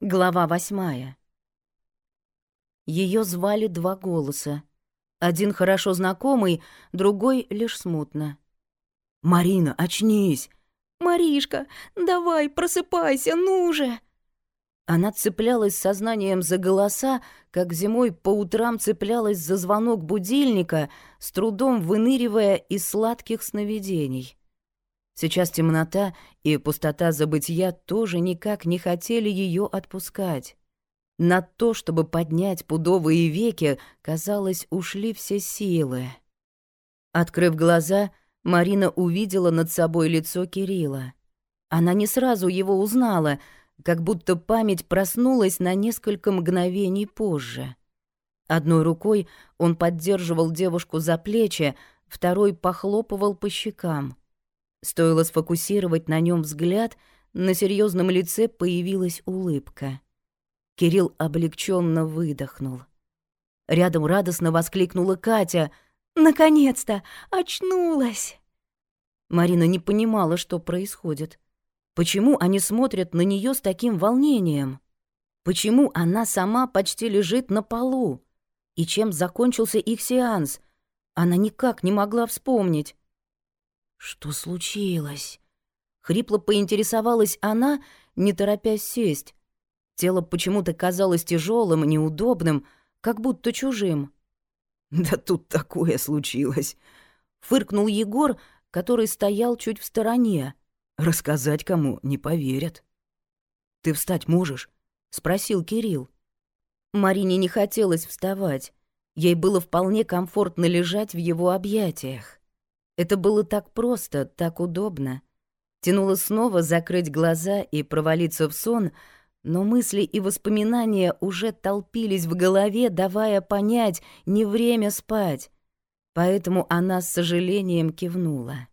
Глава восьмая. Ее звали два голоса. Один хорошо знакомый, другой лишь смутно. «Марина, очнись!» «Маришка, давай, просыпайся, ну же!» Она цеплялась сознанием за голоса, как зимой по утрам цеплялась за звонок будильника, с трудом выныривая из сладких сновидений. Сейчас темнота и пустота забытия тоже никак не хотели ее отпускать. На то, чтобы поднять пудовые веки, казалось, ушли все силы. Открыв глаза, Марина увидела над собой лицо Кирилла. Она не сразу его узнала, как будто память проснулась на несколько мгновений позже. Одной рукой он поддерживал девушку за плечи, второй похлопывал по щекам — Стоило сфокусировать на нем взгляд, на серьезном лице появилась улыбка. Кирилл облегченно выдохнул. Рядом радостно воскликнула Катя. «Наконец-то! Очнулась!» Марина не понимала, что происходит. Почему они смотрят на нее с таким волнением? Почему она сама почти лежит на полу? И чем закончился их сеанс? Она никак не могла вспомнить. «Что случилось?» Хрипло поинтересовалась она, не торопясь сесть. Тело почему-то казалось тяжелым, неудобным, как будто чужим. «Да тут такое случилось!» Фыркнул Егор, который стоял чуть в стороне. «Рассказать кому не поверят». «Ты встать можешь?» — спросил Кирилл. Марине не хотелось вставать. Ей было вполне комфортно лежать в его объятиях. Это было так просто, так удобно. Тянуло снова закрыть глаза и провалиться в сон, но мысли и воспоминания уже толпились в голове, давая понять, не время спать. Поэтому она с сожалением кивнула.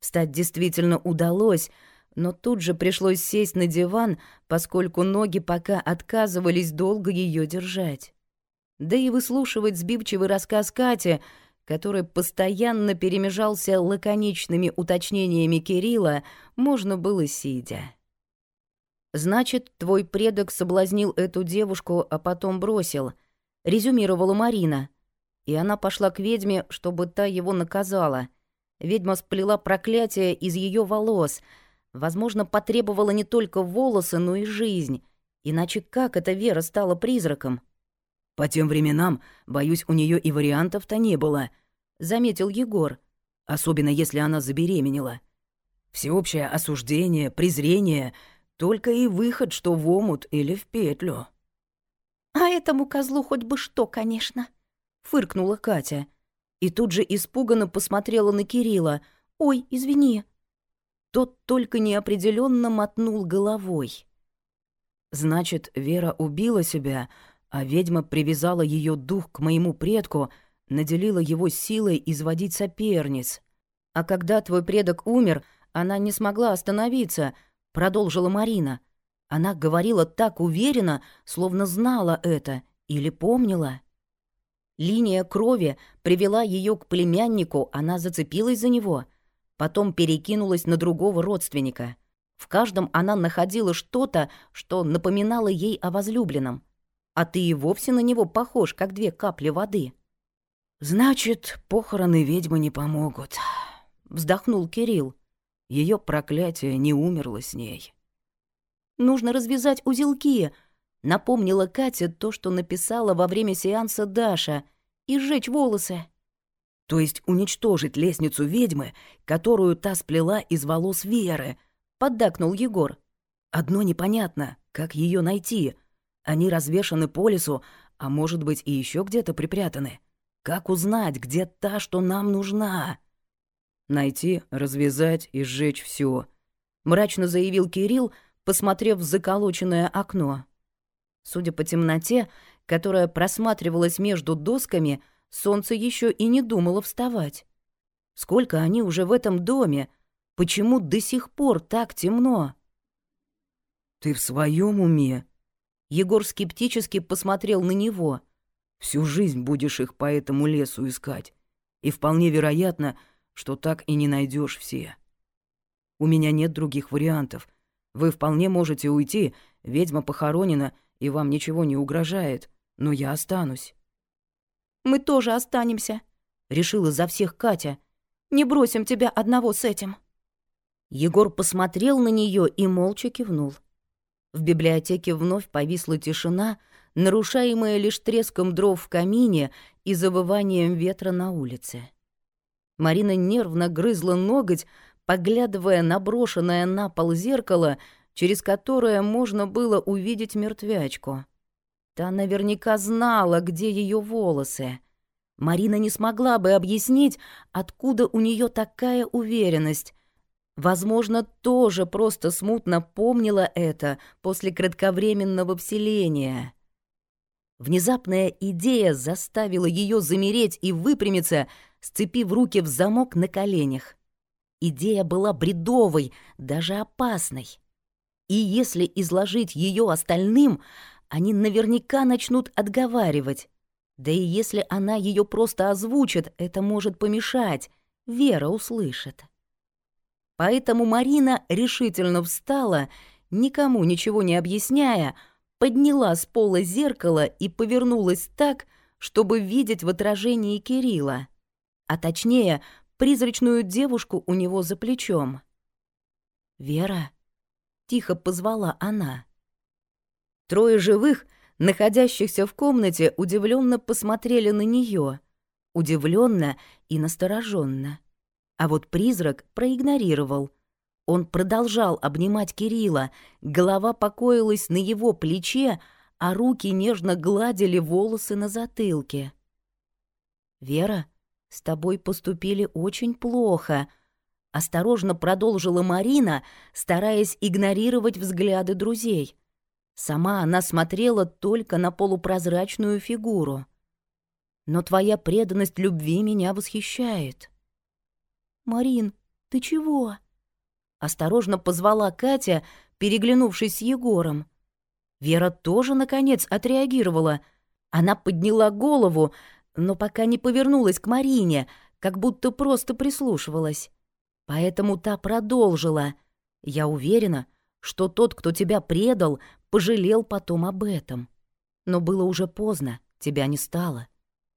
Встать действительно удалось, но тут же пришлось сесть на диван, поскольку ноги пока отказывались долго ее держать. Да и выслушивать сбивчивый рассказ Кати — который постоянно перемежался лаконичными уточнениями Кирилла, можно было сидя. «Значит, твой предок соблазнил эту девушку, а потом бросил», — резюмировала Марина. И она пошла к ведьме, чтобы та его наказала. Ведьма сплела проклятие из ее волос. Возможно, потребовала не только волосы, но и жизнь. Иначе как эта Вера стала призраком? По тем временам, боюсь, у нее и вариантов-то не было, заметил Егор. Особенно если она забеременела. Всеобщее осуждение, презрение, только и выход, что в омут или в петлю. А этому козлу хоть бы что, конечно, фыркнула Катя. И тут же испуганно посмотрела на Кирилла. Ой, извини. Тот только неопределенно мотнул головой. Значит, Вера убила себя, а ведьма привязала ее дух к моему предку, наделила его силой изводить соперниц. А когда твой предок умер, она не смогла остановиться, продолжила Марина. Она говорила так уверенно, словно знала это или помнила. Линия крови привела ее к племяннику, она зацепилась за него, потом перекинулась на другого родственника. В каждом она находила что-то, что напоминало ей о возлюбленном а ты и вовсе на него похож, как две капли воды». «Значит, похороны ведьмы не помогут», — вздохнул Кирилл. Ее проклятие не умерло с ней. «Нужно развязать узелки», — напомнила Катя то, что написала во время сеанса Даша, «и сжечь волосы». «То есть уничтожить лестницу ведьмы, которую та сплела из волос Веры», — поддакнул Егор. «Одно непонятно, как ее найти?» Они развешаны по лесу, а может быть и еще где-то припрятаны. Как узнать, где та, что нам нужна? Найти, развязать и сжечь все, мрачно заявил Кирилл, посмотрев в заколоченное окно. Судя по темноте, которая просматривалась между досками, солнце еще и не думало вставать. Сколько они уже в этом доме? Почему до сих пор так темно? Ты в своем уме? Егор скептически посмотрел на него. «Всю жизнь будешь их по этому лесу искать. И вполне вероятно, что так и не найдешь все. У меня нет других вариантов. Вы вполне можете уйти, ведьма похоронена, и вам ничего не угрожает, но я останусь». «Мы тоже останемся», — решила за всех Катя. «Не бросим тебя одного с этим». Егор посмотрел на нее и молча кивнул. В библиотеке вновь повисла тишина, нарушаемая лишь треском дров в камине и завыванием ветра на улице. Марина нервно грызла ноготь, поглядывая на брошенное на пол зеркало, через которое можно было увидеть мертвячку. Та наверняка знала, где ее волосы. Марина не смогла бы объяснить, откуда у нее такая уверенность. Возможно, тоже просто смутно помнила это после кратковременного вселения. Внезапная идея заставила ее замереть и выпрямиться, сцепив руки в замок на коленях. Идея была бредовой, даже опасной. И если изложить ее остальным, они наверняка начнут отговаривать. Да и если она ее просто озвучит, это может помешать. Вера услышит. Поэтому Марина решительно встала, никому ничего не объясняя, подняла с пола зеркало и повернулась так, чтобы видеть в отражении Кирилла, а точнее призрачную девушку у него за плечом. «Вера?» — тихо позвала она. Трое живых, находящихся в комнате, удивленно посмотрели на нее, удивленно и настороженно. А вот призрак проигнорировал. Он продолжал обнимать Кирилла, голова покоилась на его плече, а руки нежно гладили волосы на затылке. «Вера?» с тобой поступили очень плохо», — осторожно продолжила Марина, стараясь игнорировать взгляды друзей. Сама она смотрела только на полупрозрачную фигуру. «Но твоя преданность любви меня восхищает». «Марин, ты чего?» Осторожно позвала Катя, переглянувшись с Егором. Вера тоже, наконец, отреагировала. Она подняла голову, но пока не повернулась к Марине, как будто просто прислушивалась. Поэтому та продолжила. «Я уверена, что тот, кто тебя предал, пожалел потом об этом. Но было уже поздно, тебя не стало.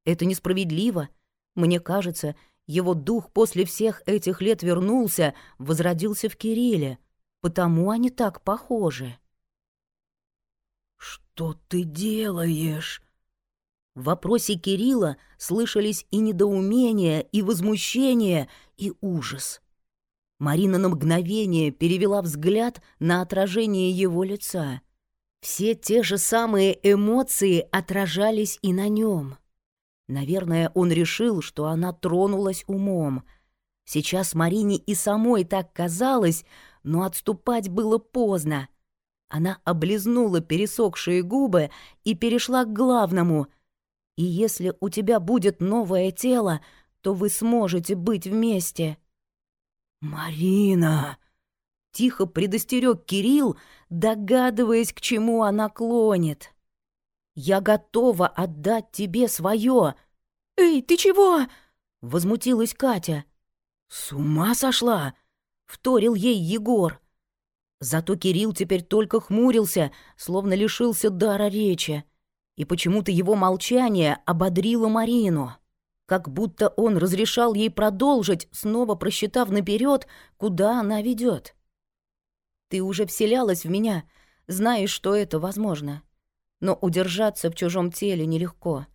Это несправедливо. Мне кажется, его дух после всех этих лет вернулся, возродился в Кирилле. Потому они так похожи». «Что ты делаешь?» В вопросе Кирилла слышались и недоумение, и возмущение, и ужас. Марина на мгновение перевела взгляд на отражение его лица. Все те же самые эмоции отражались и на нем. Наверное, он решил, что она тронулась умом. Сейчас Марине и самой так казалось, но отступать было поздно. Она облизнула пересохшие губы и перешла к главному — и если у тебя будет новое тело, то вы сможете быть вместе». «Марина!» — тихо предостерег Кирилл, догадываясь, к чему она клонит. «Я готова отдать тебе свое. «Эй, ты чего?» — возмутилась Катя. «С ума сошла?» — вторил ей Егор. Зато Кирилл теперь только хмурился, словно лишился дара речи и почему-то его молчание ободрило Марину. Как будто он разрешал ей продолжить, снова просчитав наперед, куда она ведет. «Ты уже вселялась в меня, знаешь, что это возможно. Но удержаться в чужом теле нелегко.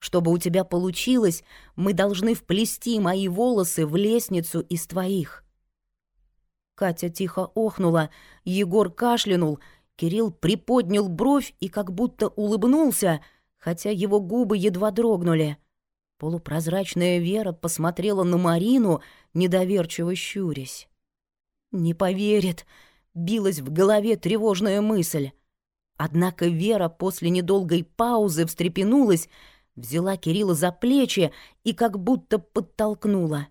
Чтобы у тебя получилось, мы должны вплести мои волосы в лестницу из твоих». Катя тихо охнула, Егор кашлянул — Кирилл приподнял бровь и как будто улыбнулся, хотя его губы едва дрогнули. Полупрозрачная Вера посмотрела на Марину, недоверчиво щурясь. «Не поверит», — билась в голове тревожная мысль. Однако Вера после недолгой паузы встрепенулась, взяла Кирилла за плечи и как будто подтолкнула.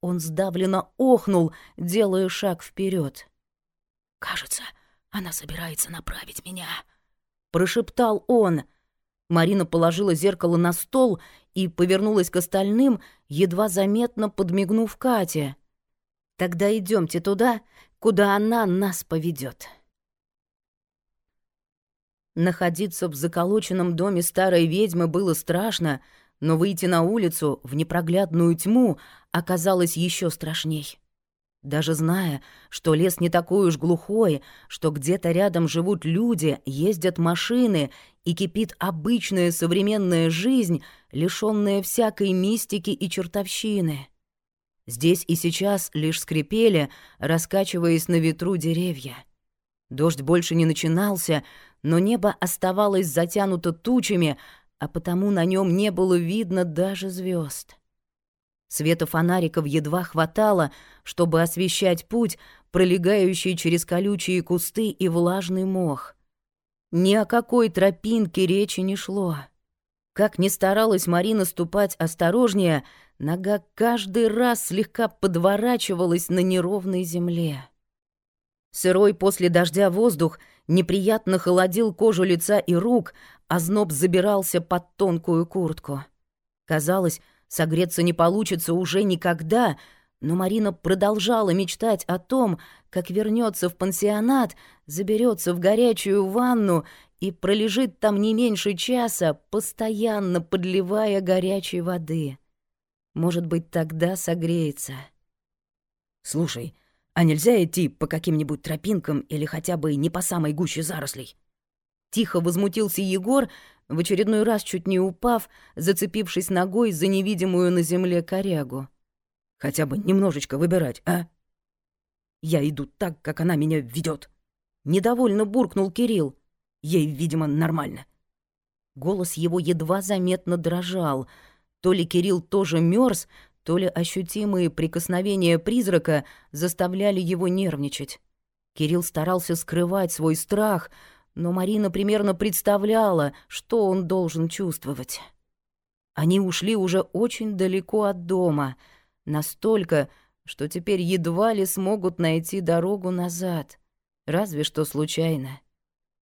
Он сдавленно охнул, делая шаг вперед. «Кажется, она собирается направить меня», — прошептал он. Марина положила зеркало на стол и повернулась к остальным, едва заметно подмигнув Кате. «Тогда идемте туда, куда она нас поведет. Находиться в заколоченном доме старой ведьмы было страшно, но выйти на улицу в непроглядную тьму оказалось еще страшней. Даже зная, что лес не такой уж глухой, что где-то рядом живут люди, ездят машины и кипит обычная современная жизнь, лишённая всякой мистики и чертовщины. Здесь и сейчас лишь скрипели, раскачиваясь на ветру деревья. Дождь больше не начинался, но небо оставалось затянуто тучами, а потому на нем не было видно даже звезд. Света фонариков едва хватало, чтобы освещать путь, пролегающий через колючие кусты и влажный мох. Ни о какой тропинке речи не шло. Как ни старалась Марина ступать осторожнее, нога каждый раз слегка подворачивалась на неровной земле. Сырой после дождя воздух неприятно холодил кожу лица и рук, а зноб забирался под тонкую куртку. Казалось, согреться не получится уже никогда, но Марина продолжала мечтать о том, как вернется в пансионат, заберется в горячую ванну и пролежит там не меньше часа, постоянно подливая горячей воды. Может быть, тогда согреется. «Слушай, а нельзя идти по каким-нибудь тропинкам или хотя бы не по самой гуще зарослей?» Тихо возмутился Егор, в очередной раз чуть не упав, зацепившись ногой за невидимую на земле корягу. «Хотя бы немножечко выбирать, а?» «Я иду так, как она меня ведет. Недовольно буркнул Кирилл. Ей, видимо, нормально. Голос его едва заметно дрожал. То ли Кирилл тоже мерз, то ли ощутимые прикосновения призрака заставляли его нервничать. Кирилл старался скрывать свой страх, но Марина примерно представляла, что он должен чувствовать. Они ушли уже очень далеко от дома, настолько, что теперь едва ли смогут найти дорогу назад, разве что случайно.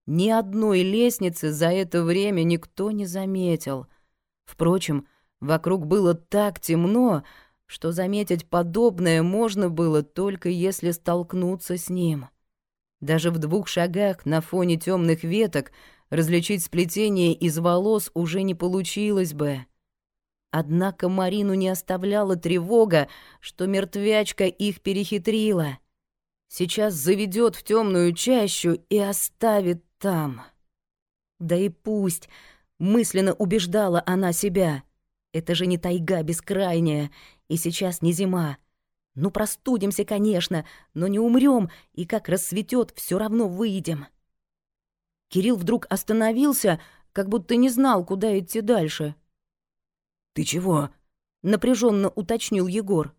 Ни одной лестницы за это время никто не заметил. Впрочем, вокруг было так темно, что заметить подобное можно было только если столкнуться с ним. Даже в двух шагах на фоне темных веток различить сплетение из волос уже не получилось бы. Однако Марину не оставляла тревога, что мертвячка их перехитрила. Сейчас заведет в темную чащу и оставит там. Да и пусть, мысленно убеждала она себя. Это же не тайга бескрайняя, и сейчас не зима. Ну, простудимся, конечно, но не умрем, и как рассветет, все равно выйдем. Кирилл вдруг остановился, как будто не знал, куда идти дальше. «Ты чего?» — напряженно уточнил Егор.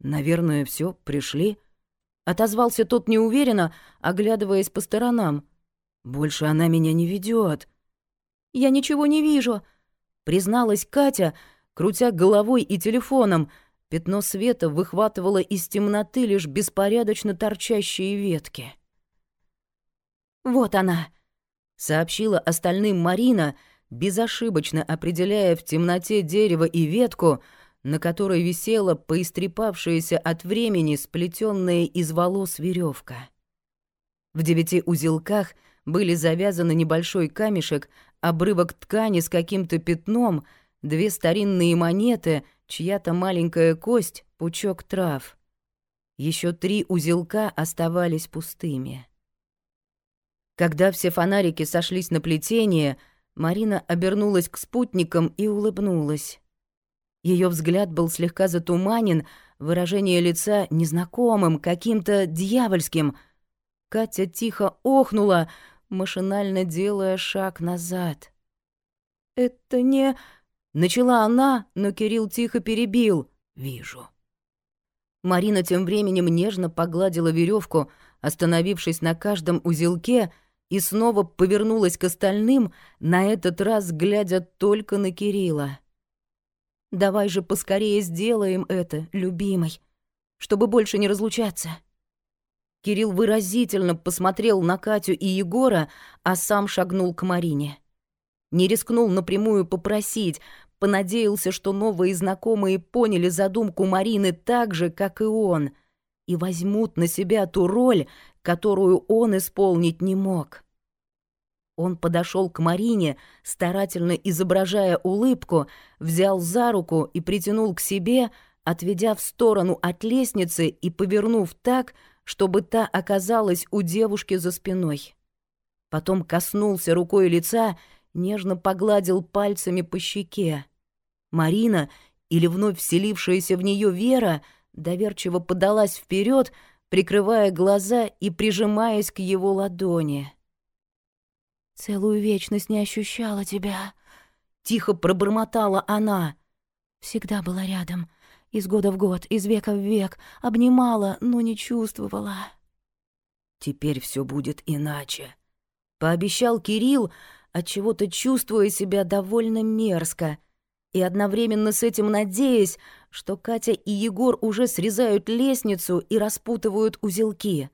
«Наверное, все, пришли?» Отозвался тот неуверенно, оглядываясь по сторонам. «Больше она меня не ведет. «Я ничего не вижу», — призналась Катя, крутя головой и телефоном — Пятно света выхватывало из темноты лишь беспорядочно торчащие ветки. «Вот она!» — сообщила остальным Марина, безошибочно определяя в темноте дерево и ветку, на которой висела поистрепавшаяся от времени сплетенная из волос веревка. В девяти узелках были завязаны небольшой камешек, обрывок ткани с каким-то пятном, две старинные монеты — чья-то маленькая кость, пучок трав. Еще три узелка оставались пустыми. Когда все фонарики сошлись на плетение, Марина обернулась к спутникам и улыбнулась. Ее взгляд был слегка затуманен, выражение лица незнакомым, каким-то дьявольским. Катя тихо охнула, машинально делая шаг назад. «Это не...» Начала она, но Кирилл тихо перебил. «Вижу». Марина тем временем нежно погладила веревку, остановившись на каждом узелке, и снова повернулась к остальным, на этот раз глядя только на Кирилла. «Давай же поскорее сделаем это, любимый, чтобы больше не разлучаться». Кирилл выразительно посмотрел на Катю и Егора, а сам шагнул к Марине. Не рискнул напрямую попросить, понадеялся, что новые знакомые поняли задумку Марины так же, как и он. и возьмут на себя ту роль, которую он исполнить не мог. Он подошел к Марине, старательно изображая улыбку, взял за руку и притянул к себе, отведя в сторону от лестницы и повернув так, чтобы та оказалась у девушки за спиной. Потом коснулся рукой лица, нежно погладил пальцами по щеке. Марина, или вновь вселившаяся в нее Вера, доверчиво подалась вперед, прикрывая глаза и прижимаясь к его ладони. «Целую вечность не ощущала тебя», — тихо пробормотала она. «Всегда была рядом, из года в год, из века в век, обнимала, но не чувствовала». «Теперь все будет иначе», — пообещал Кирилл, отчего-то чувствуя себя довольно мерзко и одновременно с этим надеясь, что Катя и Егор уже срезают лестницу и распутывают узелки.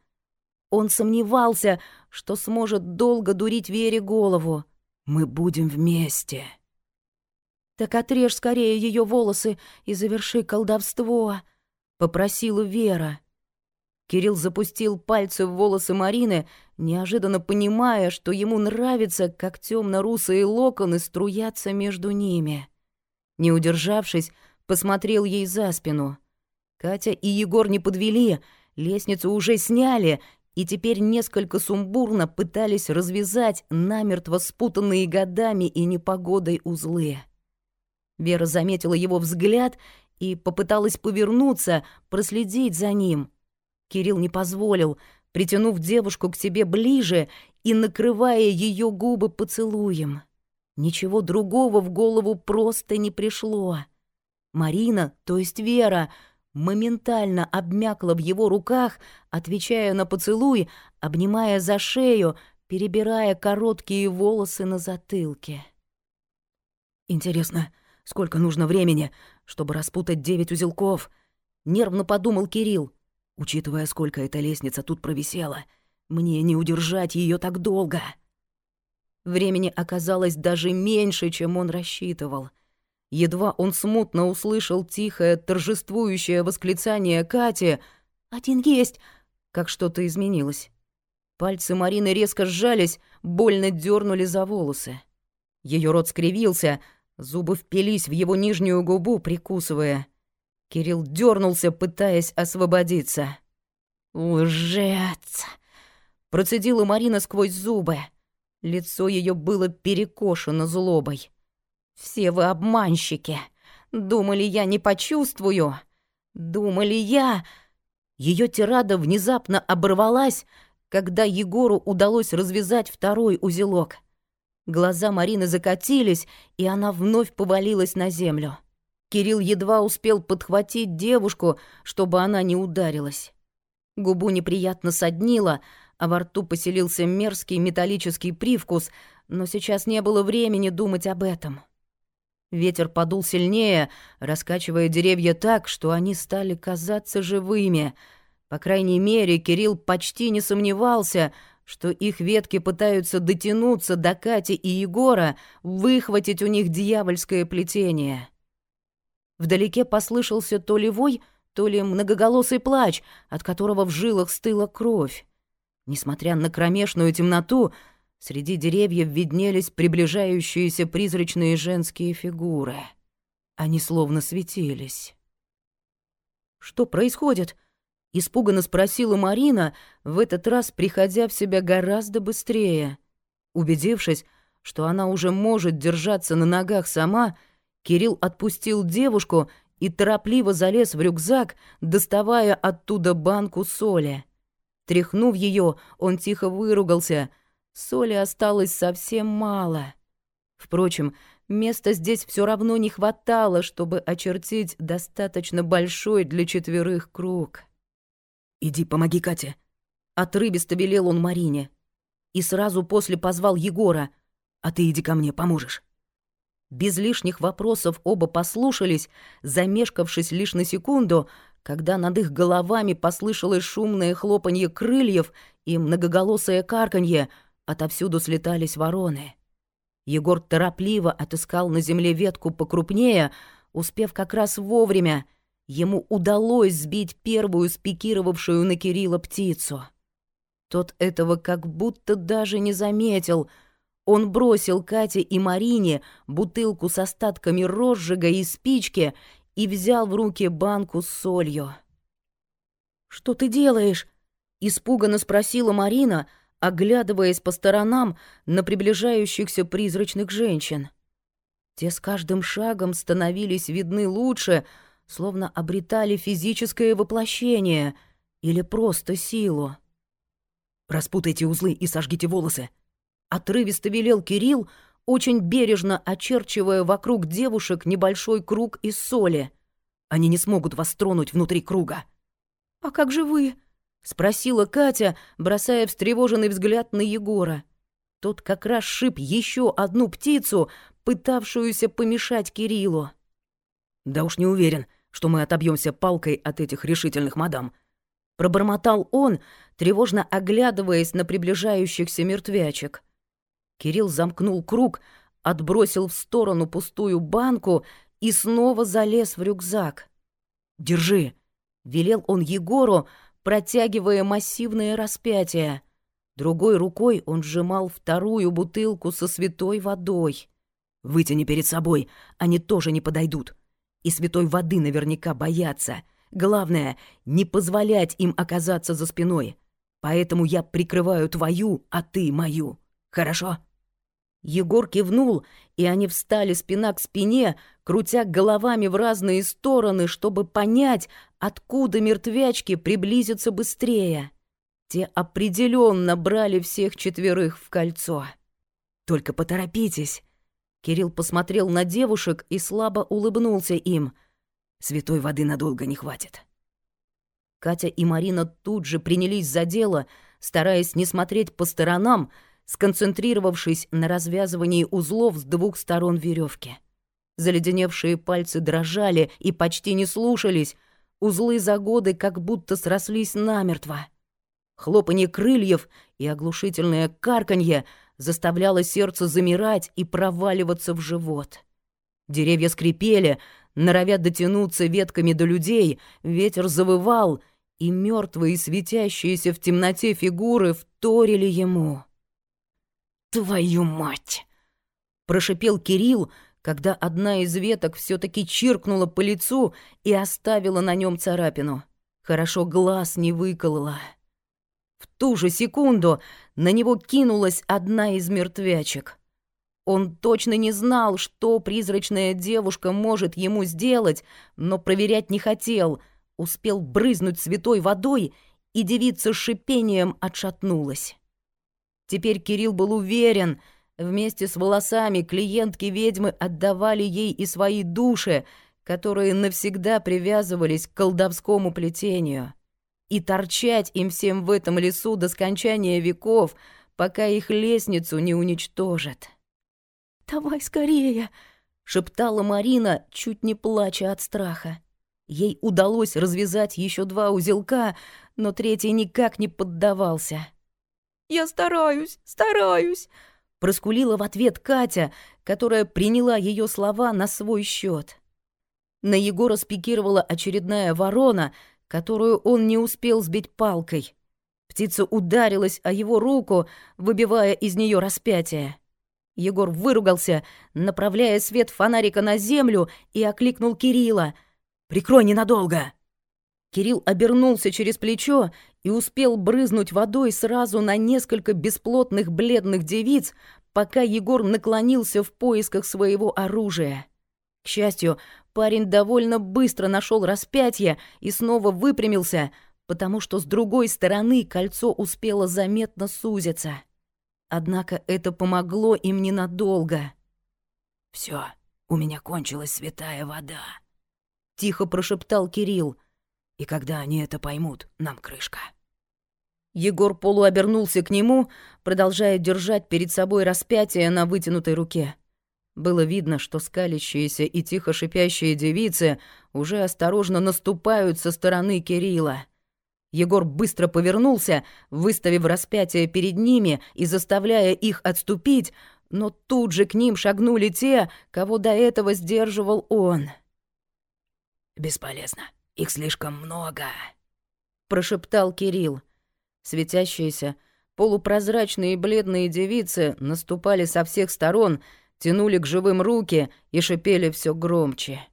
Он сомневался, что сможет долго дурить Вере голову. «Мы будем вместе». «Так отрежь скорее ее волосы и заверши колдовство», — попросила Вера. Кирилл запустил пальцы в волосы Марины, неожиданно понимая, что ему нравится, как темно русые локоны струятся между ними. Не удержавшись, посмотрел ей за спину. Катя и Егор не подвели, лестницу уже сняли, и теперь несколько сумбурно пытались развязать намертво спутанные годами и непогодой узлы. Вера заметила его взгляд и попыталась повернуться, проследить за ним. Кирилл не позволил, притянув девушку к себе ближе и накрывая ее губы поцелуем. Ничего другого в голову просто не пришло. Марина, то есть Вера, моментально обмякла в его руках, отвечая на поцелуй, обнимая за шею, перебирая короткие волосы на затылке. «Интересно, сколько нужно времени, чтобы распутать девять узелков?» — нервно подумал Кирилл. «Учитывая, сколько эта лестница тут провисела, мне не удержать ее так долго». Времени оказалось даже меньше, чем он рассчитывал — Едва он смутно услышал тихое, торжествующее восклицание Кати «Один есть!» как что-то изменилось. Пальцы Марины резко сжались, больно дернули за волосы. Ее рот скривился, зубы впились в его нижнюю губу, прикусывая. Кирилл дернулся, пытаясь освободиться. «Лжец!» — процедила Марина сквозь зубы. Лицо ее было перекошено злобой. Все вы обманщики. Думали, я не почувствую. Думали, я... Ее тирада внезапно оборвалась, когда Егору удалось развязать второй узелок. Глаза Марины закатились, и она вновь повалилась на землю. Кирилл едва успел подхватить девушку, чтобы она не ударилась. Губу неприятно соднило, а во рту поселился мерзкий металлический привкус, но сейчас не было времени думать об этом. Ветер подул сильнее, раскачивая деревья так, что они стали казаться живыми. По крайней мере, Кирилл почти не сомневался, что их ветки пытаются дотянуться до Кати и Егора, выхватить у них дьявольское плетение. Вдалеке послышался то ли вой, то ли многоголосый плач, от которого в жилах стыла кровь. Несмотря на кромешную темноту, Среди деревьев виднелись приближающиеся призрачные женские фигуры. Они словно светились. «Что происходит?» — испуганно спросила Марина, в этот раз приходя в себя гораздо быстрее. Убедившись, что она уже может держаться на ногах сама, Кирилл отпустил девушку и торопливо залез в рюкзак, доставая оттуда банку соли. Тряхнув ее, он тихо выругался — Соли осталось совсем мало. Впрочем, места здесь все равно не хватало, чтобы очертить достаточно большой для четверых круг. «Иди, помоги Кате», — отрывисто велел он Марине. И сразу после позвал Егора. «А ты иди ко мне, поможешь». Без лишних вопросов оба послушались, замешкавшись лишь на секунду, когда над их головами послышалось шумное хлопанье крыльев и многоголосое карканье — Отовсюду слетались вороны. Егор торопливо отыскал на земле ветку покрупнее, успев как раз вовремя. Ему удалось сбить первую спикировавшую на Кирилла птицу. Тот этого как будто даже не заметил. Он бросил Кате и Марине бутылку с остатками розжига и спички и взял в руки банку с солью. «Что ты делаешь?» — испуганно спросила Марина, оглядываясь по сторонам на приближающихся призрачных женщин. Те с каждым шагом становились видны лучше, словно обретали физическое воплощение или просто силу. «Распутайте узлы и сожгите волосы», — отрывисто велел Кирилл, очень бережно очерчивая вокруг девушек небольшой круг из соли. «Они не смогут вас тронуть внутри круга». «А как же вы?» — спросила Катя, бросая встревоженный взгляд на Егора. Тот как раз шип еще одну птицу, пытавшуюся помешать Кириллу. «Да уж не уверен, что мы отобьемся палкой от этих решительных мадам», — пробормотал он, тревожно оглядываясь на приближающихся мертвячек. Кирилл замкнул круг, отбросил в сторону пустую банку и снова залез в рюкзак. «Держи», — велел он Егору, протягивая массивное распятие. Другой рукой он сжимал вторую бутылку со святой водой. «Вытяни перед собой, они тоже не подойдут. И святой воды наверняка боятся. Главное, не позволять им оказаться за спиной. Поэтому я прикрываю твою, а ты мою. Хорошо?» Егор кивнул, и они встали спина к спине, крутя головами в разные стороны, чтобы понять, откуда мертвячки приблизятся быстрее. Те определенно брали всех четверых в кольцо. «Только поторопитесь!» Кирилл посмотрел на девушек и слабо улыбнулся им. «Святой воды надолго не хватит». Катя и Марина тут же принялись за дело, стараясь не смотреть по сторонам, сконцентрировавшись на развязывании узлов с двух сторон веревки. Заледеневшие пальцы дрожали и почти не слушались, узлы за годы как будто срослись намертво. Хлопанье крыльев и оглушительное карканье заставляло сердце замирать и проваливаться в живот. Деревья скрипели, норовя дотянуться ветками до людей, ветер завывал, и мертвые светящиеся в темноте фигуры вторили ему. «Твою мать!» — прошипел Кирилл, когда одна из веток все таки чиркнула по лицу и оставила на нем царапину. Хорошо глаз не выколола. В ту же секунду на него кинулась одна из мертвячек. Он точно не знал, что призрачная девушка может ему сделать, но проверять не хотел. Успел брызнуть святой водой, и девица с шипением отшатнулась. Теперь Кирилл был уверен, вместе с волосами клиентки ведьмы отдавали ей и свои души, которые навсегда привязывались к колдовскому плетению и торчать им всем в этом лесу до скончания веков, пока их лестницу не уничтожат. «Давай скорее!» — шептала Марина, чуть не плача от страха. Ей удалось развязать еще два узелка, но третий никак не поддавался. «Я стараюсь, стараюсь!» — проскулила в ответ Катя, которая приняла ее слова на свой счет. На Егора спикировала очередная ворона, которую он не успел сбить палкой. Птица ударилась о его руку, выбивая из нее распятие. Егор выругался, направляя свет фонарика на землю и окликнул Кирилла. «Прикрой ненадолго!» Кирилл обернулся через плечо и успел брызнуть водой сразу на несколько бесплотных бледных девиц, пока Егор наклонился в поисках своего оружия. К счастью, парень довольно быстро нашел распятие и снова выпрямился, потому что с другой стороны кольцо успело заметно сузиться. Однако это помогло им ненадолго. Все, у меня кончилась святая вода», — тихо прошептал Кирилл. «И когда они это поймут, нам крышка». Егор полуобернулся к нему, продолжая держать перед собой распятие на вытянутой руке. Было видно, что скалящиеся и тихо шипящие девицы уже осторожно наступают со стороны Кирилла. Егор быстро повернулся, выставив распятие перед ними и заставляя их отступить, но тут же к ним шагнули те, кого до этого сдерживал он. «Бесполезно», Их слишком много», — прошептал Кирилл. Светящиеся, полупрозрачные бледные девицы наступали со всех сторон, тянули к живым руки и шипели все громче.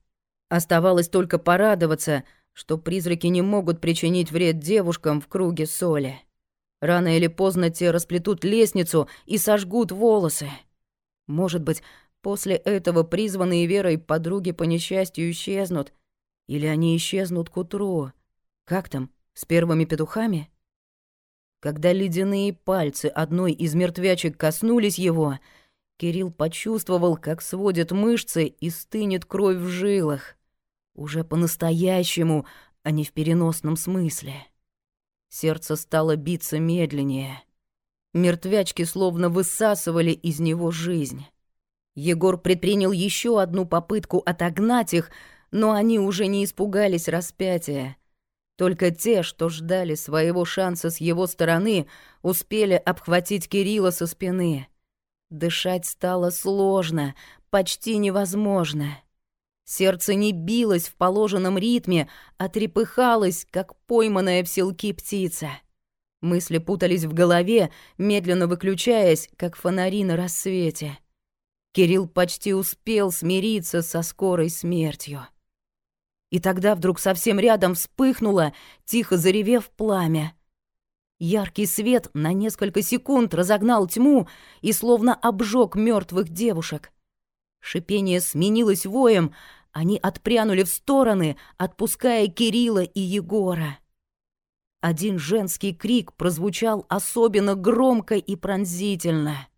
Оставалось только порадоваться, что призраки не могут причинить вред девушкам в круге соли. Рано или поздно те расплетут лестницу и сожгут волосы. Может быть, после этого призванные верой подруги по несчастью исчезнут, или они исчезнут к утру. Как там, с первыми петухами? Когда ледяные пальцы одной из мертвячек коснулись его, Кирилл почувствовал, как сводят мышцы и стынет кровь в жилах. Уже по-настоящему, а не в переносном смысле. Сердце стало биться медленнее. Мертвячки словно высасывали из него жизнь. Егор предпринял еще одну попытку отогнать их, но они уже не испугались распятия. Только те, что ждали своего шанса с его стороны, успели обхватить Кирилла со спины. Дышать стало сложно, почти невозможно. Сердце не билось в положенном ритме, а трепыхалось, как пойманная в селки птица. Мысли путались в голове, медленно выключаясь, как фонари на рассвете. Кирилл почти успел смириться со скорой смертью. И тогда вдруг совсем рядом вспыхнуло, тихо заревев пламя. Яркий свет на несколько секунд разогнал тьму и словно обжег мертвых девушек. Шипение сменилось воем, они отпрянули в стороны, отпуская Кирилла и Егора. Один женский крик прозвучал особенно громко и пронзительно.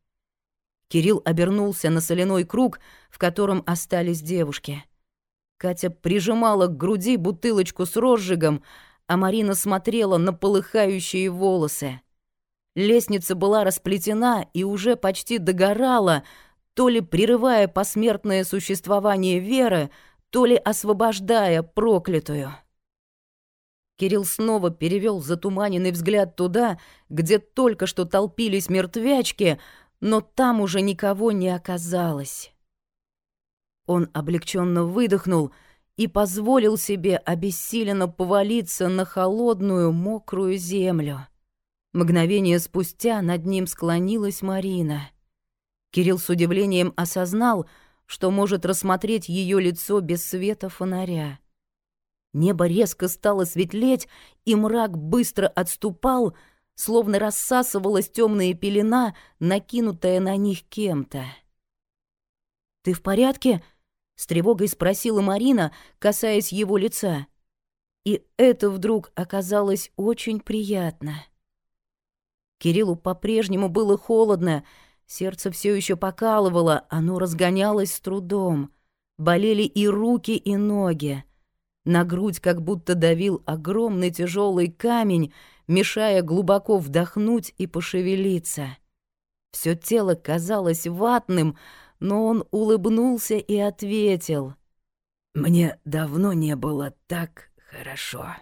Кирилл обернулся на соляной круг, в котором остались девушки. Катя прижимала к груди бутылочку с розжигом, а Марина смотрела на полыхающие волосы. Лестница была расплетена и уже почти догорала, то ли прерывая посмертное существование Веры, то ли освобождая проклятую. Кирилл снова перевел затуманенный взгляд туда, где только что толпились мертвячки, но там уже никого не оказалось. Он облегченно выдохнул и позволил себе обессиленно повалиться на холодную, мокрую землю. Мгновение спустя над ним склонилась Марина — Кирилл с удивлением осознал, что может рассмотреть ее лицо без света фонаря. Небо резко стало светлеть, и мрак быстро отступал, словно рассасывалась темная пелена, накинутая на них кем-то. «Ты в порядке?» — с тревогой спросила Марина, касаясь его лица. И это вдруг оказалось очень приятно. Кириллу по-прежнему было холодно, Сердце все еще покалывало, оно разгонялось с трудом. Болели и руки, и ноги. На грудь как будто давил огромный тяжелый камень, мешая глубоко вдохнуть и пошевелиться. Все тело казалось ватным, но он улыбнулся и ответил. «Мне давно не было так хорошо».